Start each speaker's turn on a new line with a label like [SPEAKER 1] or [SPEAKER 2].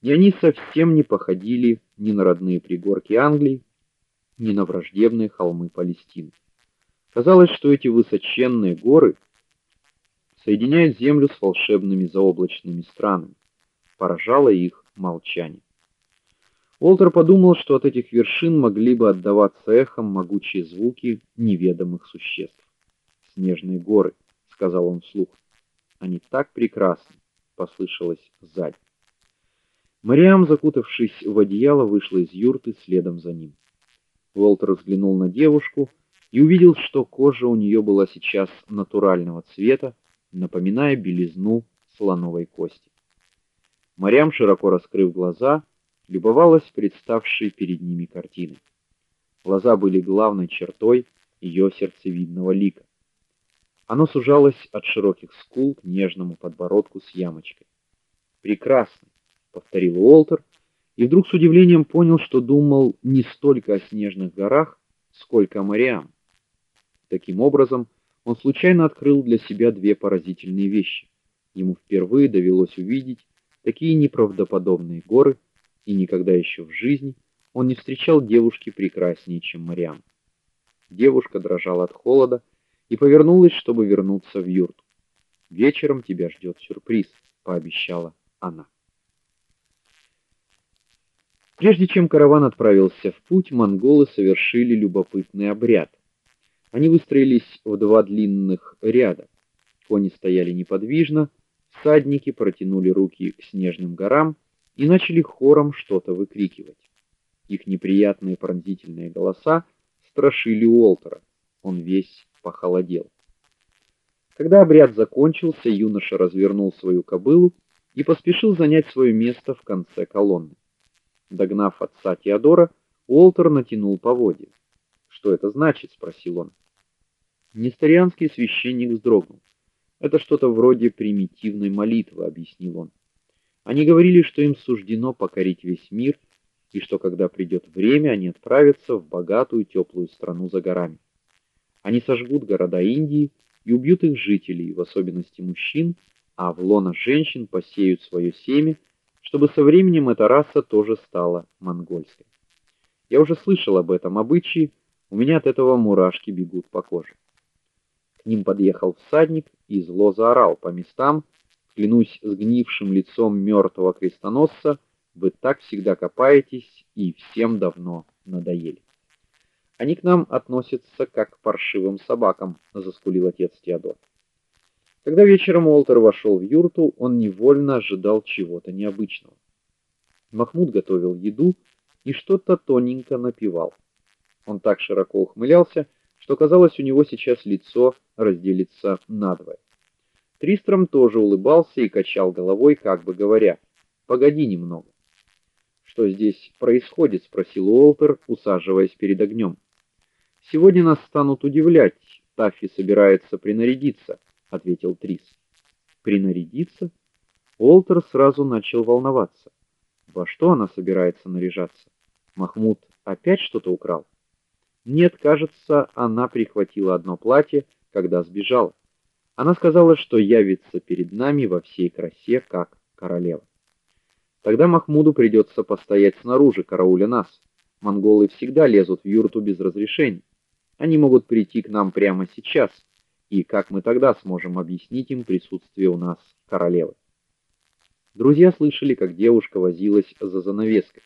[SPEAKER 1] и они совсем не походили ни на родные пригорки Англии, ни на враждебные холмы Палестины. Казалось, что эти высоченные горы соединяют землю с волшебными заоблачными странами. Поражало их молчание. Уолтер подумал, что от этих вершин могли бы отдаваться эхом могучие звуки неведомых существ. "Снежные горы", сказал он вслух. "Они так прекрасны", послышалось сзади. Мариам, закутавшись в одеяло, вышла из юрты следом за ним. Уолтер взглянул на девушку и увидел, что кожа у нее была сейчас натурального цвета, напоминая белизну слоновой кости. Мариам, широко раскрыв глаза, любовалась представшей перед ними картиной. Глаза были главной чертой ее сердцевидного лика. Оно сужалось от широких скул к нежному подбородку с ямочкой. Прекрасно, повторил Уолтер, и вдруг с удивлением понял, что думал не столько о снежных горах, сколько о Мариам. Таким образом, он случайно открыл для себя две поразительные вещи. Ему впервые довелось увидеть такие неправдоподобные горы и никогда еще в жизни он не встречал девушки прекраснее, чем Мариам. Девушка дрожала от холода и повернулась, чтобы вернуться в юрту. "Вечером тебя ждет сюрприз", пообещала она. Прежде чем караван отправился в путь, монголы совершили любопытный обряд. Они выстроились в два длинных ряда. Кони стояли неподвижно, всадники протянули руки к снежным горам и начали хором что-то выкрикивать. Их неприятные пронзительные голоса страшили Уолтера. Он весь похолодел. Когда обряд закончился, юноша развернул свою кобылу и поспешил занять свое место в конце колонны. Догнав отца Теодора, Уолтер натянул поводья. "Что это значит?" спросил он. Несторианский священник вздрогнул. "Это что-то вроде примитивной молитвы", объяснил он. Они говорили, что им суждено покорить весь мир, и что когда придет время, они отправятся в богатую теплую страну за горами. Они сожгут города Индии и убьют их жителей, в особенности мужчин, а в лоно женщин посеют свое семя, чтобы со временем эта раса тоже стала монгольской. Я уже слышал об этом обычае, у меня от этого мурашки бегут по коже. К ним подъехал всадник и зло заорал по местам, клянусь сгнившим лицом мертвого крестоносца, вы так всегда копаетесь и всем давно надоели. Они к нам относятся как к паршивым собакам, заскулил отец Теодор. Когда вечером Уолтер вошел в юрту, он невольно ожидал чего-то необычного. Махмуд готовил еду и что-то тоненько напевал. Он так широко ухмылялся, что казалось, у него сейчас лицо разделится надвое. Тристром тоже улыбался и качал головой, как бы говоря: "Погоди немного". "Что здесь происходит?" спросил Уолтер, усаживаясь перед огнем. "Сегодня нас станут удивлять. Таффи собирается принарядиться", ответил Трис. "Принарядиться?" Уолтер сразу начал волноваться. Во что она собирается наряжаться? Махмуд опять что-то украл? Нет, кажется, она прихватила одно платье, когда сбежала. Она сказала, что явится перед нами во всей красе, как королева. Тогда Махмуду придется постоять снаружи, карауля нас. Монголы всегда лезут в юрту без разрешения. Они могут прийти к нам прямо сейчас. И как мы тогда сможем объяснить им присутствие у нас королевы? Друзья слышали, как девушка возилась за занавеской.